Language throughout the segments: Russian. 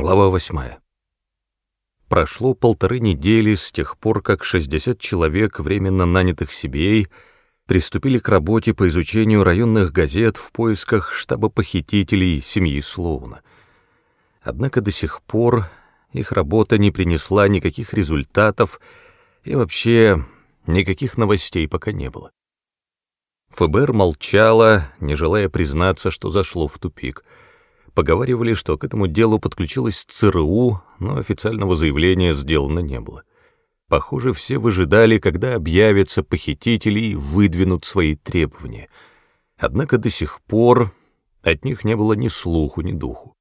Глава восьмая. Прошло полторы недели с тех пор, как 60 человек, временно нанятых CBA, приступили к работе по изучению районных газет в поисках штаба похитителей семьи Слоуна. Однако до сих пор их работа не принесла никаких результатов, и вообще никаких новостей пока не было. ФБР молчало, не желая признаться, что зашло в тупик — Поговаривали, что к этому делу подключилась ЦРУ, но официального заявления сделано не было. Похоже, все выжидали, когда объявятся похитители и выдвинут свои требования. Однако до сих пор от них не было ни слуху, ни духу.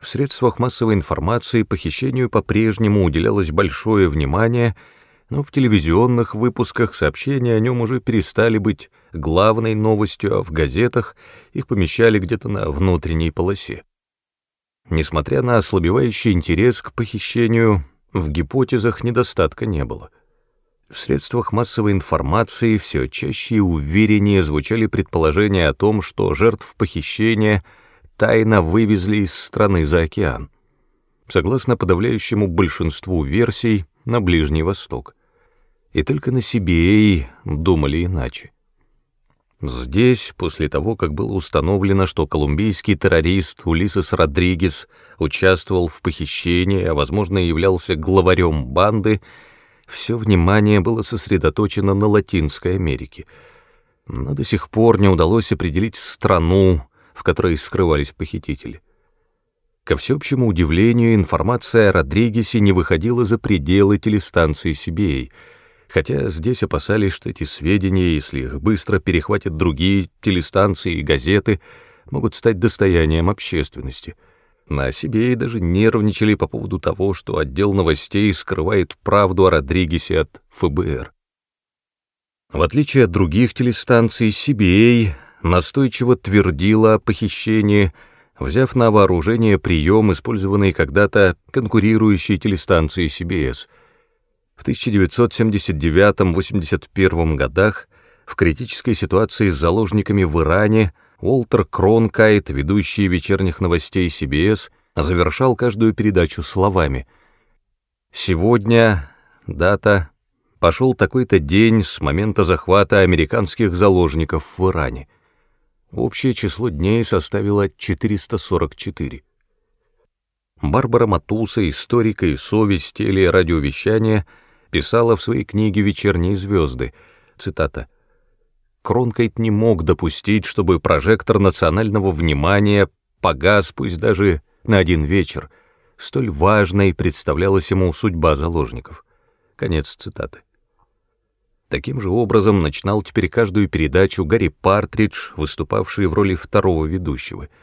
В средствах массовой информации похищению по-прежнему уделялось большое внимание — но в телевизионных выпусках сообщения о нем уже перестали быть главной новостью, а в газетах их помещали где-то на внутренней полосе. Несмотря на ослабевающий интерес к похищению, в гипотезах недостатка не было. В средствах массовой информации все чаще и увереннее звучали предположения о том, что жертв похищения тайно вывезли из страны за океан. Согласно подавляющему большинству версий, на Ближний Восток и только на себе думали иначе. Здесь, после того, как было установлено, что колумбийский террорист Улисес Родригес участвовал в похищении, а, возможно, являлся главарем банды, все внимание было сосредоточено на Латинской Америке. Но до сих пор не удалось определить страну, в которой скрывались похитители. Ко всеобщему удивлению, информация о Родригесе не выходила за пределы телестанции CBA — хотя здесь опасались, что эти сведения, если их быстро перехватят другие телестанции и газеты, могут стать достоянием общественности. На себе и даже нервничали по поводу того, что отдел новостей скрывает правду о Родригесе от ФБР. В отличие от других телестанций, CBA настойчиво твердила о похищении, взяв на вооружение прием, использованный когда-то конкурирующей телестанцией CBS — в 1979-81 годах в критической ситуации с заложниками в Иране Уолтер Кронкайт, ведущий вечерних новостей CBS, завершал каждую передачу словами «Сегодня, дата, пошел такой-то день с момента захвата американских заложников в Иране. Общее число дней составило 444». Барбара Матуса, историка и совесть телерадиовещания, писала в своей книге «Вечерние звезды», цитата, «Кронкайт не мог допустить, чтобы прожектор национального внимания погас, пусть даже на один вечер. Столь важной представлялась ему судьба заложников». Конец цитаты. Таким же образом начинал теперь каждую передачу Гарри Партридж, выступавший в роли второго ведущего —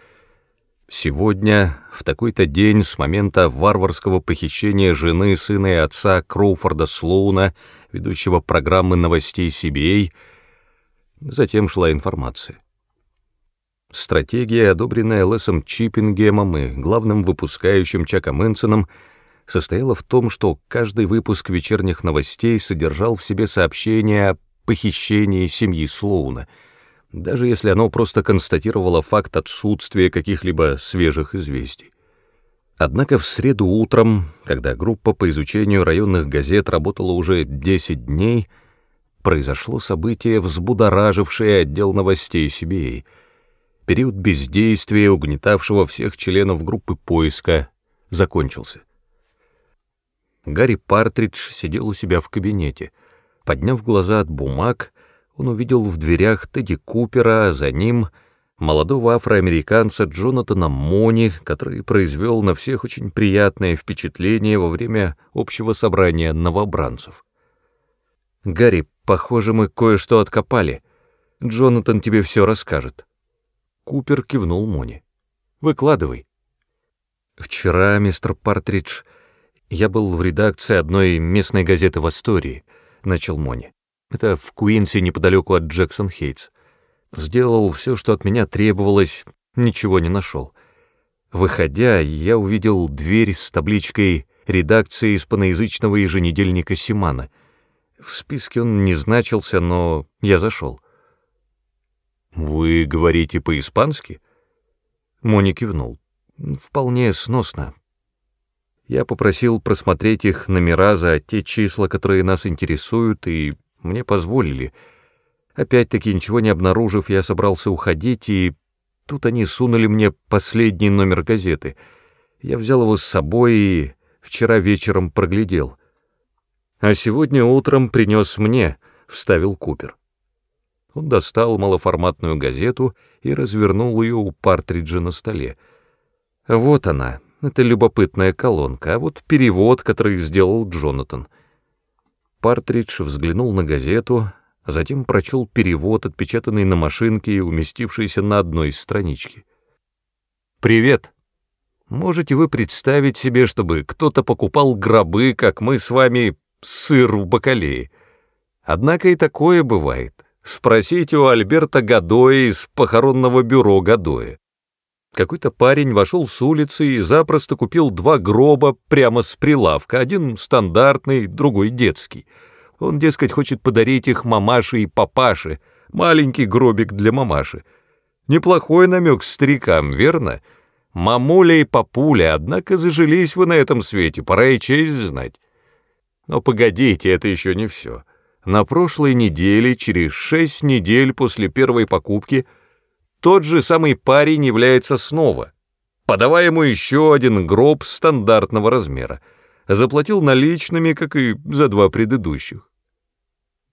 Сегодня, в такой-то день с момента варварского похищения жены, сына и отца Кроуфорда Слоуна, ведущего программы новостей CBA, затем шла информация. Стратегия, одобренная Лесом Чиппингемом и главным выпускающим Чаком Энсоном, состояла в том, что каждый выпуск вечерних новостей содержал в себе сообщение о похищении семьи Слоуна — даже если оно просто констатировало факт отсутствия каких-либо свежих известий. Однако в среду утром, когда группа по изучению районных газет работала уже 10 дней, произошло событие, взбудоражившее отдел новостей CBA. Период бездействия, угнетавшего всех членов группы поиска, закончился. Гарри Партридж сидел у себя в кабинете. Подняв глаза от бумаг, он увидел в дверях Тедди Купера, а за ним молодого афроамериканца Джонатана Мони, который произвел на всех очень приятное впечатление во время общего собрания новобранцев. «Гарри, похоже, мы кое-что откопали. Джонатан тебе все расскажет». Купер кивнул Мони. «Выкладывай». «Вчера, мистер Партридж, я был в редакции одной местной газеты в Астории», — начал Мони. Это в Куинсе неподалеку от Джексон-Хейтс. Сделал все, что от меня требовалось, ничего не нашел. Выходя, я увидел дверь с табличкой «Редакция испаноязычного еженедельника Симана». В списке он не значился, но я зашел. «Вы говорите по-испански?» Мони кивнул. Вполне сносно. Я попросил просмотреть их номера за те числа, которые нас интересуют, и мне позволили. Опять-таки, ничего не обнаружив, я собрался уходить, и тут они сунули мне последний номер газеты. Я взял его с собой и вчера вечером проглядел. А сегодня утром принес мне, — вставил Купер. Он достал малоформатную газету и развернул ее у партриджа на столе. Вот она, это любопытная колонка, а вот перевод, который сделал Джонатан. Партридж взглянул на газету, а затем прочел перевод, отпечатанный на машинке и уместившийся на одной из странички. «Привет. Можете вы представить себе, чтобы кто-то покупал гробы, как мы с вами, сыр в бакалее? Однако и такое бывает. Спросите у Альберта Гадоя из похоронного бюро Гадоя. Какой-то парень вошел с улицы и запросто купил два гроба прямо с прилавка, один стандартный, другой детский. Он, дескать, хочет подарить их мамаше и папаше, маленький гробик для мамаши. Неплохой намек старикам, верно? Мамуля и папуля, однако зажились вы на этом свете, пора и честь знать. Но погодите, это еще не все. На прошлой неделе, через шесть недель после первой покупки, тот же самый парень является снова. Подавая ему еще один гроб стандартного размера. Заплатил наличными, как и за два предыдущих.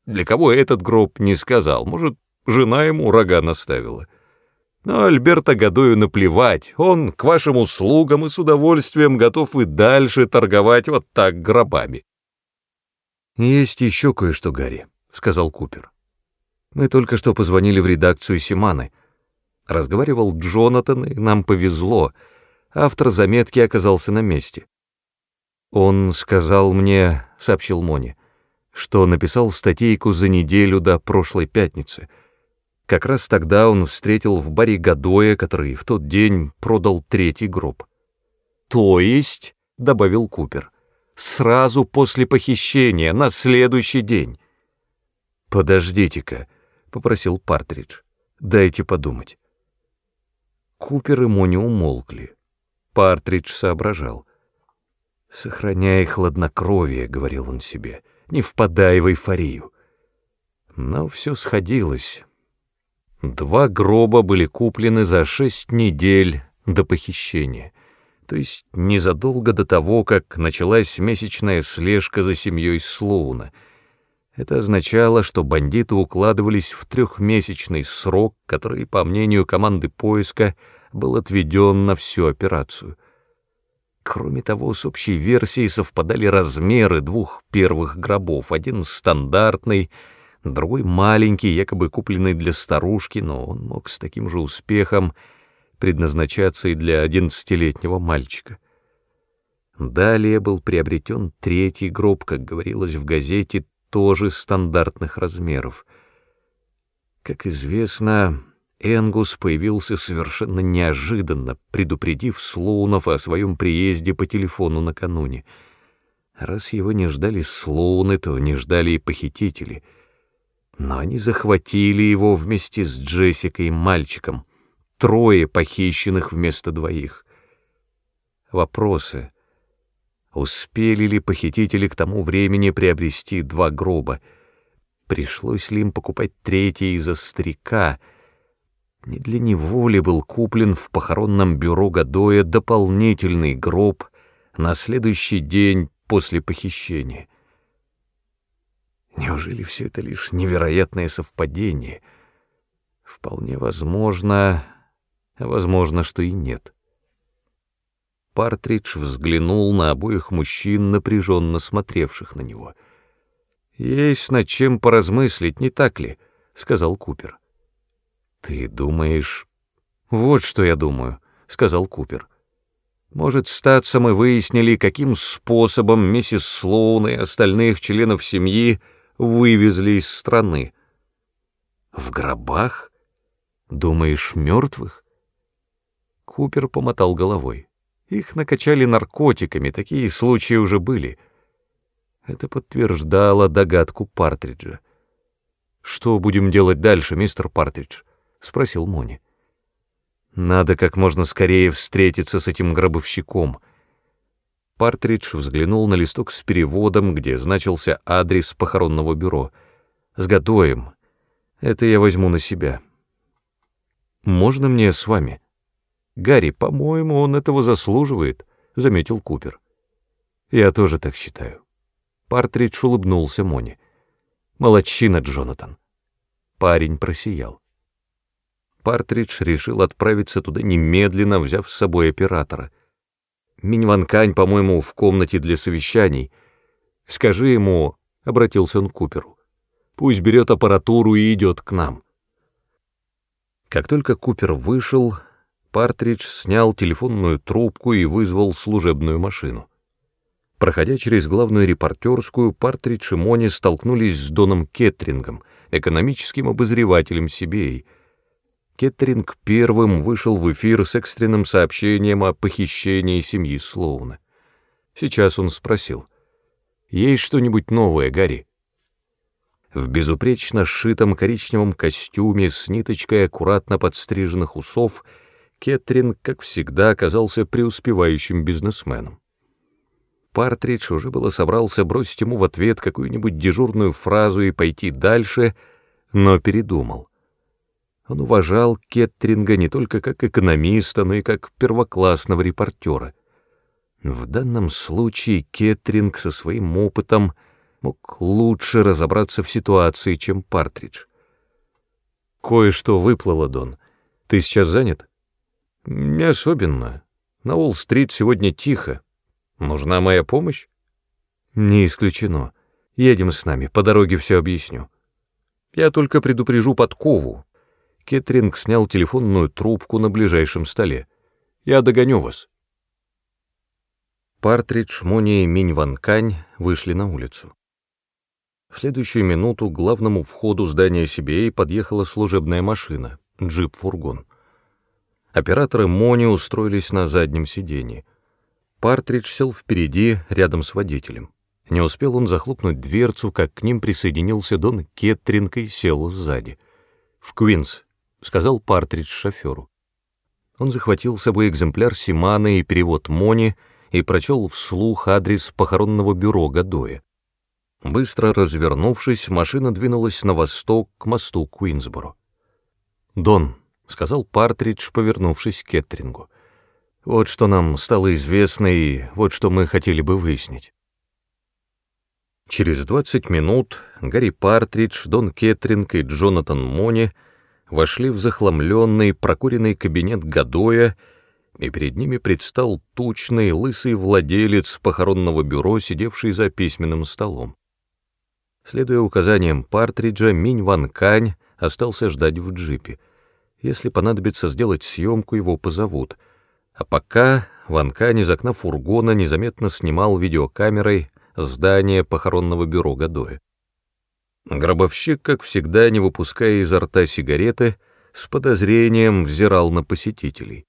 Для кого этот гроб не сказал, может, жена ему рога наставила. Но Альберта Гадою наплевать, он к вашим услугам и с удовольствием готов и дальше торговать вот так гробами. «Есть еще кое-что, Гарри», — сказал Купер. «Мы только что позвонили в редакцию Симаны. Разговаривал Джонатан, и нам повезло. Автор заметки оказался на месте. Он сказал мне, — сообщил Мони, — что написал статейку за неделю до прошлой пятницы. Как раз тогда он встретил в баре Гадоя, который в тот день продал третий гроб. «То есть», — добавил Купер, — сразу после похищения, на следующий день. «Подождите-ка», — попросил Партридж, — «дайте подумать». Купер и Мони умолкли. Партридж соображал. «Сохраняй хладнокровие», — говорил он себе, — «не впадай в эйфорию». Но все сходилось. Два гроба были куплены за шесть недель до похищения — то есть незадолго до того, как началась месячная слежка за семьей Слоуна. Это означало, что бандиты укладывались в трехмесячный срок, который, по мнению команды поиска, был отведен на всю операцию. Кроме того, с общей версией совпадали размеры двух первых гробов, один стандартный, другой маленький, якобы купленный для старушки, но он мог с таким же успехом предназначаться и для одиннадцатилетнего мальчика. Далее был приобретен третий гроб, как говорилось в газете, тоже стандартных размеров. Как известно, Энгус появился совершенно неожиданно, предупредив Слоунов о своем приезде по телефону накануне. Раз его не ждали Слоуны, то не ждали и похитители. Но они захватили его вместе с Джессикой и мальчиком — трое похищенных вместо двоих. Вопросы. Успели ли похитители к тому времени приобрести два гроба? Пришлось ли им покупать третий из-за старика? Не для него ли был куплен в похоронном бюро Гадоя дополнительный гроб на следующий день после похищения? Неужели все это лишь невероятное совпадение? Вполне возможно, возможно, что и нет. Партридж взглянул на обоих мужчин, напряженно смотревших на него. «Есть над чем поразмыслить, не так ли?» — сказал Купер. «Ты думаешь...» «Вот что я думаю», — сказал Купер. «Может, статься мы выяснили, каким способом миссис Слоун и остальных членов семьи вывезли из страны». «В гробах? Думаешь, мертвых?» Купер помотал головой. Их накачали наркотиками, такие случаи уже были. Это подтверждало догадку Партриджа. «Что будем делать дальше, мистер Партридж?» — спросил Мони. Надо как можно скорее встретиться с этим гробовщиком. Партридж взглянул на листок с переводом, где значился адрес похоронного бюро. С Гадоем. Это я возьму на себя. Можно мне с вами? Гарри, по-моему, он этого заслуживает, заметил Купер. Я тоже так считаю. Партридж улыбнулся Моне. Молодчина, Джонатан. Парень просиял. Партридж решил отправиться туда немедленно, взяв с собой оператора. Миньванкань, по-моему, в комнате для совещаний. Скажи ему, — обратился он к Куперу, — пусть берет аппаратуру и идет к нам. Как только Купер вышел, Партридж снял телефонную трубку и вызвал служебную машину. Проходя через главную репортерскую, Партридж и Мони столкнулись с Доном Кетрингом, экономическим обозревателем Сибей. Кеттринг первым вышел в эфир с экстренным сообщением о похищении семьи Слоуна. Сейчас он спросил, «Есть что-нибудь новое, Гарри?» В безупречно сшитом коричневом костюме с ниточкой аккуратно подстриженных усов Кеттринг, как всегда, оказался преуспевающим бизнесменом. Партридж уже было собрался бросить ему в ответ какую-нибудь дежурную фразу и пойти дальше, но передумал. Он уважал Кеттринга не только как экономиста, но и как первоклассного репортера. В данном случае Кеттринг со своим опытом мог лучше разобраться в ситуации, чем Партридж. «Кое-что выплыло, Дон. Ты сейчас занят?» «Не особенно. На Уолл-стрит сегодня тихо. Нужна моя помощь? Не исключено. Едем с нами, по дороге все объясню. Я только предупрежу подкову. Кетринг снял телефонную трубку на ближайшем столе. Я догоню вас. Партридж, Мони и Минь Ван Кань вышли на улицу. В следующую минуту к главному входу здания CBA подъехала служебная машина, джип-фургон. Операторы Мони устроились на заднем сиденье. Партридж сел впереди, рядом с водителем. Не успел он захлопнуть дверцу, как к ним присоединился Дон Кеттринг и сел сзади. «В Квинс», — сказал Партридж шоферу. Он захватил с собой экземпляр Симана и перевод Мони и прочел вслух адрес похоронного бюро Гадоя. Быстро развернувшись, машина двинулась на восток к мосту Куинсборо. «Дон», — сказал Партридж, повернувшись к Кеттрингу, — вот что нам стало известно и вот что мы хотели бы выяснить. Через 20 минут Гарри Партридж, Дон Кеттринг и Джонатан Мони вошли в захламленный, прокуренный кабинет Гадоя, и перед ними предстал тучный, лысый владелец похоронного бюро, сидевший за письменным столом. Следуя указаниям Партриджа, Минь Ван Кань остался ждать в джипе. Если понадобится сделать съемку, его позовут — а пока Ванкань из окна фургона незаметно снимал видеокамерой здание похоронного бюро Гадоя. Гробовщик, как всегда, не выпуская изо рта сигареты, с подозрением взирал на посетителей.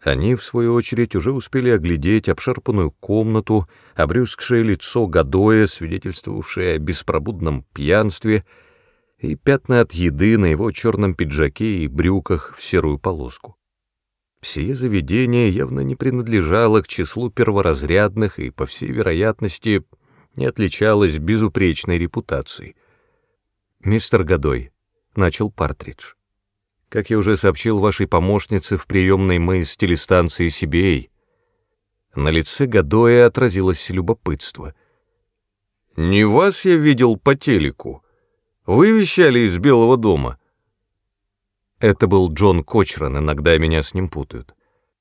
Они, в свою очередь, уже успели оглядеть обшарпанную комнату, обрюзгшее лицо Гадоя, свидетельствовавшее о беспробудном пьянстве, и пятна от еды на его черном пиджаке и брюках в серую полоску. Сие заведение явно не принадлежало к числу перворазрядных и, по всей вероятности, не отличалось безупречной репутацией. «Мистер Годой», — начал Партридж, — «как я уже сообщил вашей помощнице в приемной мы с телестанции CBA, на лице Годоя отразилось любопытство. «Не вас я видел по телеку. Вы вещали из Белого дома». Это был Джон Кочран, иногда меня с ним путают.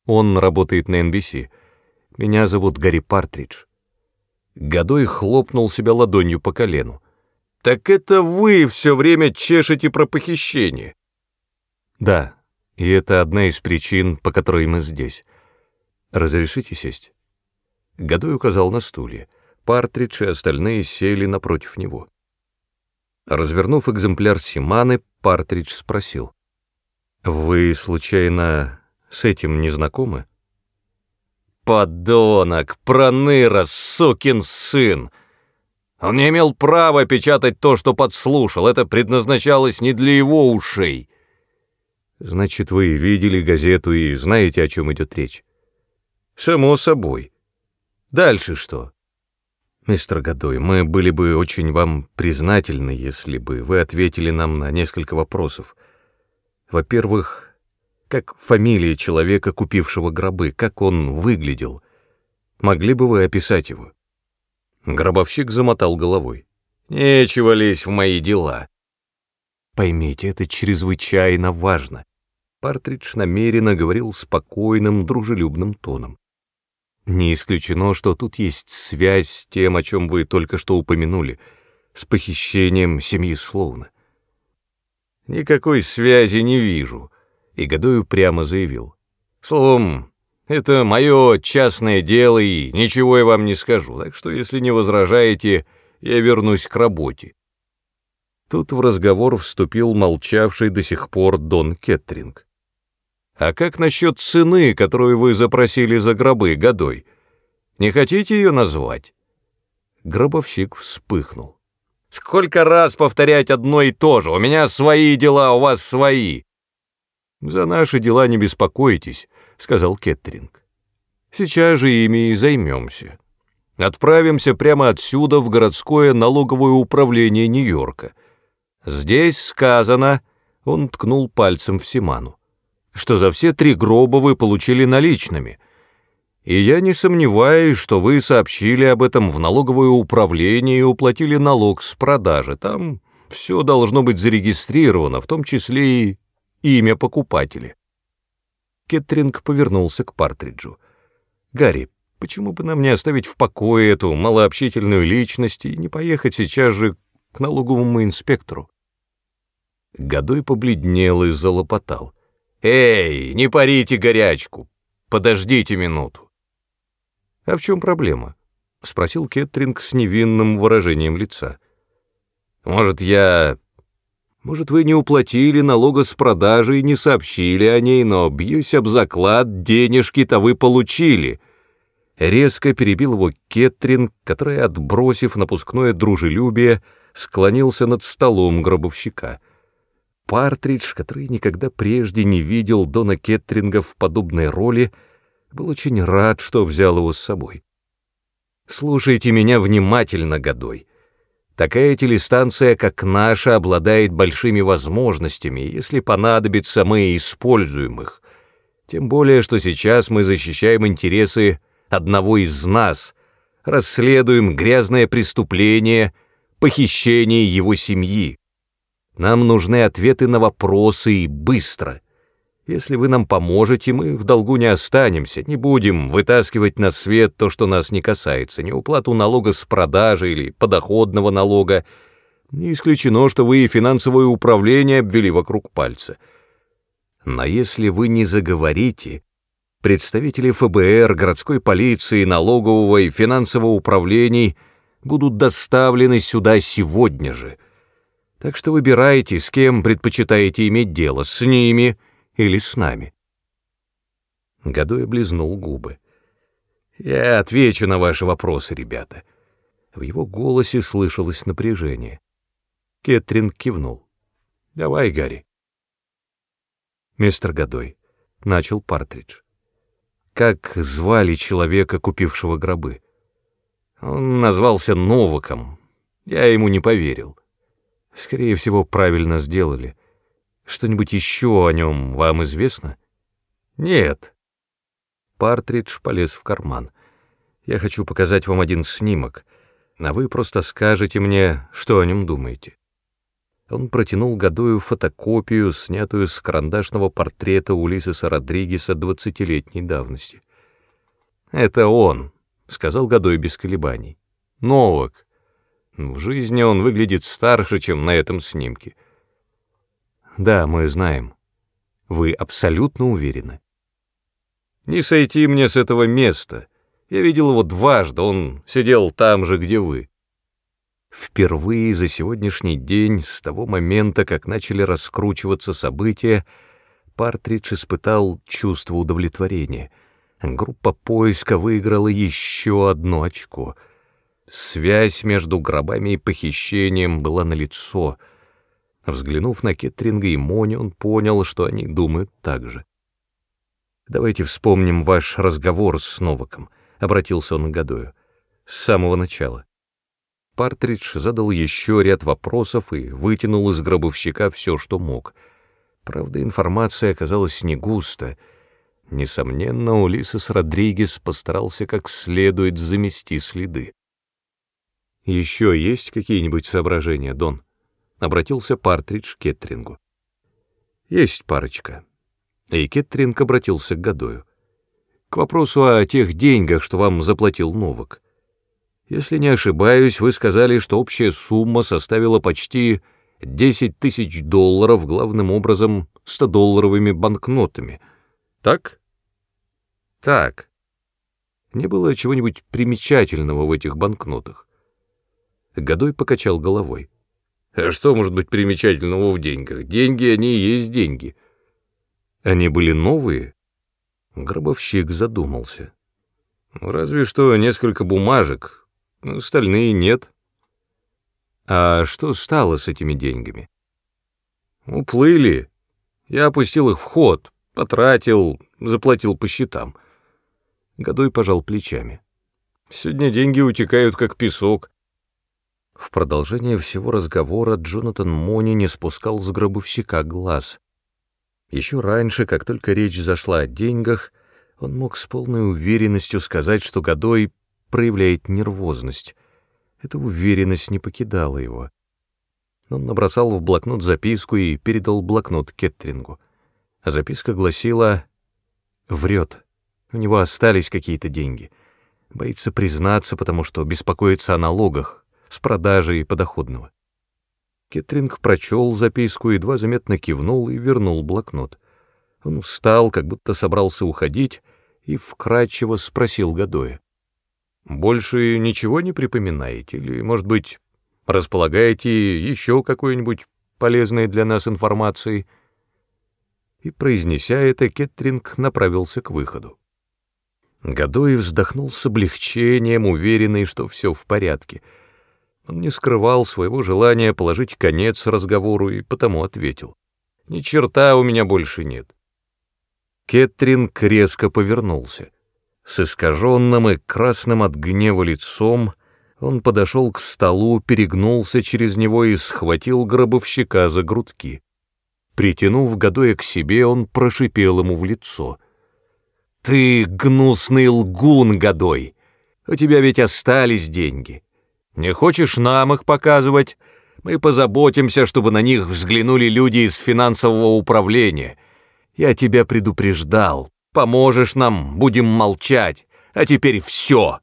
Он работает на NBC. Меня зовут Гарри Партридж. Годой хлопнул себя ладонью по колену. «Так это вы все время чешете про похищение!» «Да, и это одна из причин, по которой мы здесь. Разрешите сесть?» Годой указал на стулья. Партридж и остальные сели напротив него. Развернув экземпляр Симаны, Партридж спросил. «Вы, случайно, с этим не знакомы?» «Подонок! Проныра, сукин сын!» Он не имел права печатать то, что подслушал. Это предназначалось не для его ушей. Значит, вы видели газету и знаете, о чем идет речь? Само собой. Дальше что? Мистер Годой, мы были бы очень вам признательны, если бы вы ответили нам на несколько вопросов. Во-первых, как фамилия человека, купившего гробы, как он выглядел? Могли бы вы описать его? Гробовщик замотал головой. Нечего лезть в мои дела. Поймите, это чрезвычайно важно. Партридж намеренно говорил спокойным, дружелюбным тоном. Не исключено, что тут есть связь с тем, о чем вы только что упомянули, с похищением семьи Слоуна. Никакой связи не вижу, и Годою прямо заявил. Словом, это мое частное дело, и ничего я вам не скажу, так что, если не возражаете, я вернусь к работе. Тут в разговор вступил молчавший до сих пор Дон Кеттринг. «А как насчет цены, которую вы запросили за гробы годой? Не хотите ее назвать?» Гробовщик вспыхнул. «Сколько раз повторять одно и то же? У меня свои дела, у вас свои!» «За наши дела не беспокойтесь», — сказал Кеттринг. «Сейчас же ими и займемся. Отправимся прямо отсюда в городское налоговое управление Нью-Йорка». Здесь сказано, он ткнул пальцем в Симану, что за все три гроба вы получили наличными. И я не сомневаюсь, что вы сообщили об этом в налоговое управление и уплатили налог с продажи. Там все должно быть зарегистрировано, в том числе и имя покупателя. Кеттринг повернулся к Партриджу. «Гарри, почему бы нам не оставить в покое эту малообщительную личность и не поехать сейчас же к налоговому инспектору?» Годой побледнел и залопотал. «Эй, не парите горячку! Подождите минуту!» «А в чем проблема?» — спросил Кеттринг с невинным выражением лица. «Может, я... Может, вы не уплатили налога с продажи и не сообщили о ней, но, бьюсь об заклад, денежки-то вы получили!» Резко перебил его Кеттринг, который, отбросив напускное дружелюбие, склонился над столом гробовщика — Партридж, который никогда прежде не видел Дона Кеттринга в подобной роли, был очень рад, что взял его с собой. «Слушайте меня внимательно, Годой. Такая телестанция, как наша, обладает большими возможностями, если понадобится, мы используем их. Тем более, что сейчас мы защищаем интересы одного из нас, расследуем грязное преступление, похищение его семьи. Нам нужны ответы на вопросы и быстро. Если вы нам поможете, мы в долгу не останемся, не будем вытаскивать на свет то, что нас не касается, ни уплату налога с продажи или подоходного налога. Не исключено, что вы и финансовое управление обвели вокруг пальца. Но если вы не заговорите, представители ФБР, городской полиции, налогового и финансового управлений будут доставлены сюда сегодня же — так что выбирайте, с кем предпочитаете иметь дело, с ними или с нами. Годой облизнул губы. «Я отвечу на ваши вопросы, ребята». В его голосе слышалось напряжение. Кэтрин кивнул. «Давай, Гарри». «Мистер Годой», — начал Партридж. «Как звали человека, купившего гробы?» Он назвался Новаком. Я ему не поверил. Скорее всего, правильно сделали. Что-нибудь еще о нем вам известно? Нет. Партридж полез в карман. Я хочу показать вам один снимок, а вы просто скажете мне, что о нем думаете. Он протянул Гадою фотокопию, снятую с карандашного портрета Улисеса Родригеса двадцатилетней давности. «Это он», — сказал Гадой без колебаний. «Новак, в жизни он выглядит старше, чем на этом снимке. Да, мы знаем. Вы абсолютно уверены. Не сойти мне с этого места. Я видел его дважды, он сидел там же, где вы. Впервые за сегодняшний день, с того момента, как начали раскручиваться события, Партридж испытал чувство удовлетворения. Группа поиска выиграла еще одно очко — Связь между гробами и похищением была налицо. Взглянув на Кеттринга и Мони, он понял, что они думают так же. «Давайте вспомним ваш разговор с Новаком», — обратился он к Гадою, — «с самого начала». Партридж задал еще ряд вопросов и вытянул из гробовщика все, что мог. Правда, информация оказалась не густо. Несомненно, Улисес Родригес постарался как следует замести следы. «Еще есть какие-нибудь соображения, Дон?» — обратился Партридж к Кетрингу. «Есть парочка». И Кеттринг обратился к Гадою. «К вопросу о тех деньгах, что вам заплатил Новак. Если не ошибаюсь, вы сказали, что общая сумма составила почти 10 тысяч долларов, главным образом 100-долларовыми банкнотами. Так? Так. Не было чего-нибудь примечательного в этих банкнотах. Годой покачал головой. А что может быть примечательного в деньгах? Деньги, они и есть деньги. Они были новые? Гробовщик задумался. Разве что несколько бумажек, остальные нет. А что стало с этими деньгами? Уплыли. Я опустил их в ход, потратил, заплатил по счетам. Годой пожал плечами. Сегодня деньги утекают, как песок. В продолжение всего разговора Джонатан Мони не спускал с гробовщика глаз. Еще раньше, как только речь зашла о деньгах, он мог с полной уверенностью сказать, что Годой проявляет нервозность. Эта уверенность не покидала его. Он набросал в блокнот записку и передал блокнот Кеттерингу. А записка гласила «Врет. У него остались какие-то деньги. Боится признаться, потому что беспокоится о налогах, с продажей подоходного». Кеттринг прочел записку, едва заметно кивнул и вернул блокнот. Он встал, как будто собрался уходить, и вкрадчиво спросил Гадоя. Больше ничего не припоминаете? Или, может быть, располагаете еще какой-нибудь полезной для нас информацией?» И, произнеся это, Кеттринг направился к выходу. Годой вздохнул с облегчением, уверенный, что все в порядке. Он не скрывал своего желания положить конец разговору и потому ответил. «Ни черта у меня больше нет». Кеттринг резко повернулся. С искаженным и красным от гнева лицом он подошел к столу, перегнулся через него и схватил гробовщика за грудки. Притянув Гадоя к себе, он прошипел ему в лицо. «Ты гнусный лгун, Гадой! У тебя ведь остались деньги. Не хочешь нам их показывать? Мы позаботимся, чтобы на них взглянули люди из финансового управления. Я тебя предупреждал, Поможешь нам, будем молчать. А теперь все!»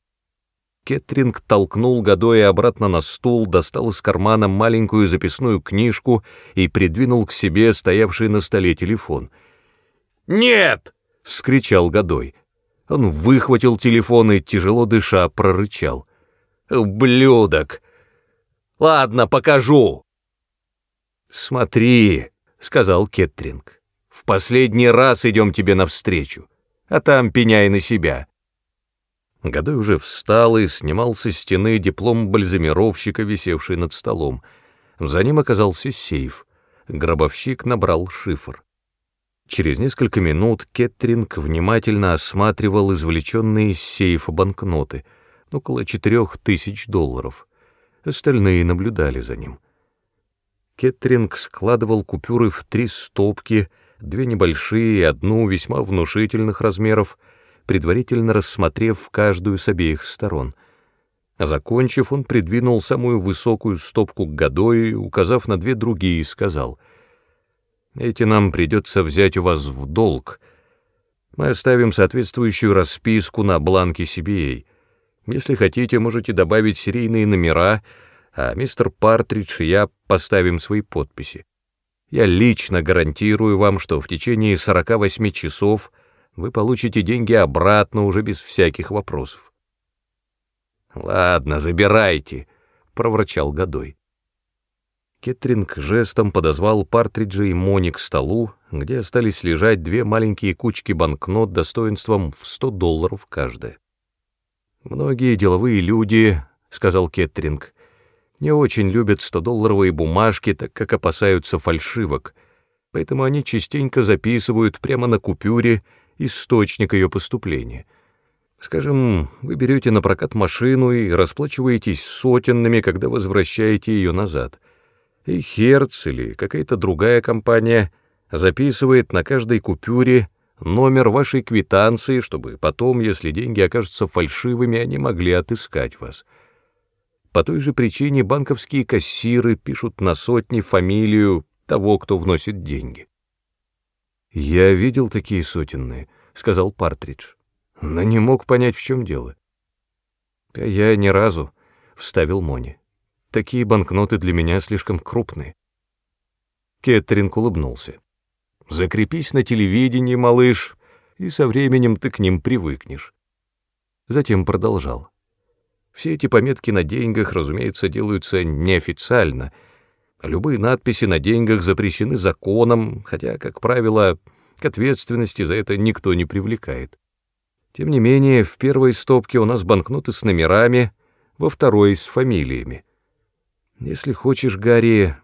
Кеттринг толкнул Гадоя обратно на стул, достал из кармана маленькую записную книжку и придвинул к себе стоявший на столе телефон. «Нет!» — вскричал Гадой. Он выхватил телефон и, тяжело дыша, прорычал. «Ублюдок! Ладно, покажу!» «Смотри!» — сказал Кеттринг. В последний раз идем тебе навстречу, а там пеняй на себя». Годой уже встал и снимал со стены диплом бальзамировщика, висевший над столом. За ним оказался сейф. Гробовщик набрал шифр. Через несколько минут Кеттринг внимательно осматривал извлеченные из сейфа банкноты, около четырех тысяч долларов. Остальные наблюдали за ним. Кеттринг складывал купюры в три стопки — две небольшие и одну весьма внушительных размеров, предварительно рассмотрев каждую с обеих сторон. Закончив, он придвинул самую высокую стопку к Годой, указав на две другие, сказал, «Эти нам придется взять у вас в долг. Мы оставим соответствующую расписку на бланке CBA. Если хотите, можете добавить серийные номера, а мистер Партридж и я поставим свои подписи. Я лично гарантирую вам, что в течение 48 часов вы получите деньги обратно уже без всяких вопросов. «Ладно, забирайте», — проворчал Годой. Кеттринг жестом подозвал Партриджа и Мони к столу, где остались лежать две маленькие кучки банкнот достоинством в 100 долларов каждая. «Многие деловые люди», — сказал Кеттринг, — не очень любят 100-долларовые бумажки, так как опасаются фальшивок, поэтому они частенько записывают прямо на купюре источник ее поступления. Скажем, вы берете на прокат машину и расплачиваетесь сотенными, когда возвращаете ее назад. И Херц или какая-то другая компания записывает на каждой купюре номер вашей квитанции, чтобы потом, если деньги окажутся фальшивыми, они могли отыскать вас. По той же причине банковские кассиры пишут на сотни фамилию того, кто вносит деньги. «Я видел такие сотенные», — сказал Партридж, но не мог понять, в чем дело. «А я ни разу», — вставил Мони. «Такие банкноты для меня слишком крупные». Кеттеринг улыбнулся. «Закрепись на телевидении, малыш, и со временем ты к ним привыкнешь». Затем продолжал. Все эти пометки на деньгах, разумеется, делаются неофициально. Любые надписи на деньгах запрещены законом, хотя, как правило, к ответственности за это никто не привлекает. Тем не менее, в первой стопке у нас банкноты с номерами, во второй — с фамилиями. Если хочешь, Гарри,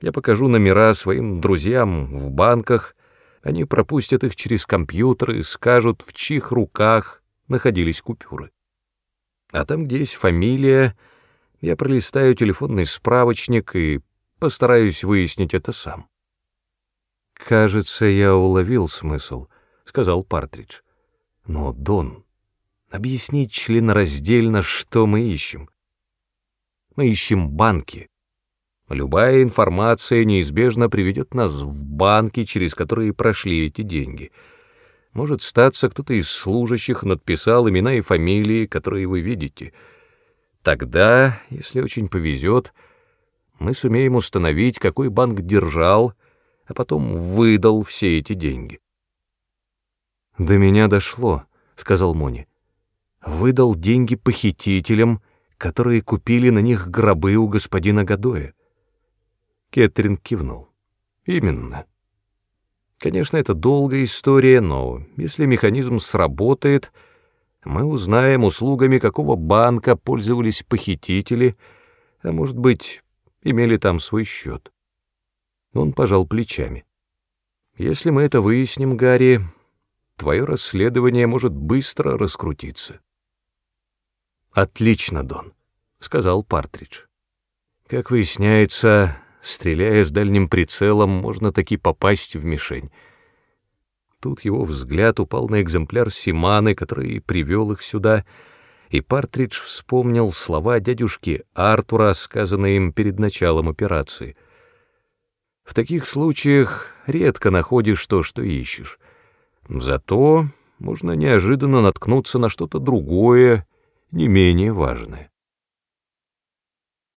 я покажу номера своим друзьям в банках, они пропустят их через компьютер и скажут, в чьих руках находились купюры. А там, где есть фамилия, я пролистаю телефонный справочник и постараюсь выяснить это сам. «Кажется, я уловил смысл», — сказал Партридж. «Но, Дон, объяснить членораздельно, что мы ищем. Мы ищем банки. Любая информация неизбежно приведет нас в банки, через которые прошли эти деньги — может, статься, кто-то из служащих надписал имена и фамилии, которые вы видите. Тогда, если очень повезет, мы сумеем установить, какой банк держал, а потом выдал все эти деньги. «До меня дошло», — сказал Мони. «Выдал деньги похитителям, которые купили на них гробы у господина Гадоя». Кэтрин кивнул. «Именно. Конечно, это долгая история, но если механизм сработает, мы узнаем, услугами какого банка пользовались похитители, а может быть, имели там свой счет. Он пожал плечами. Если мы это выясним, Гарри, твое расследование может быстро раскрутиться. Отлично, Дон, сказал Партридж. Как выясняется, Стреляя с дальним прицелом, можно таки попасть в мишень. Тут его взгляд упал на экземпляр Симаны, который привел их сюда, и Партридж вспомнил слова дядюшки Артура, сказанные им перед началом операции. В таких случаях редко находишь то, что ищешь. Зато можно неожиданно наткнуться на что-то другое, не менее важное.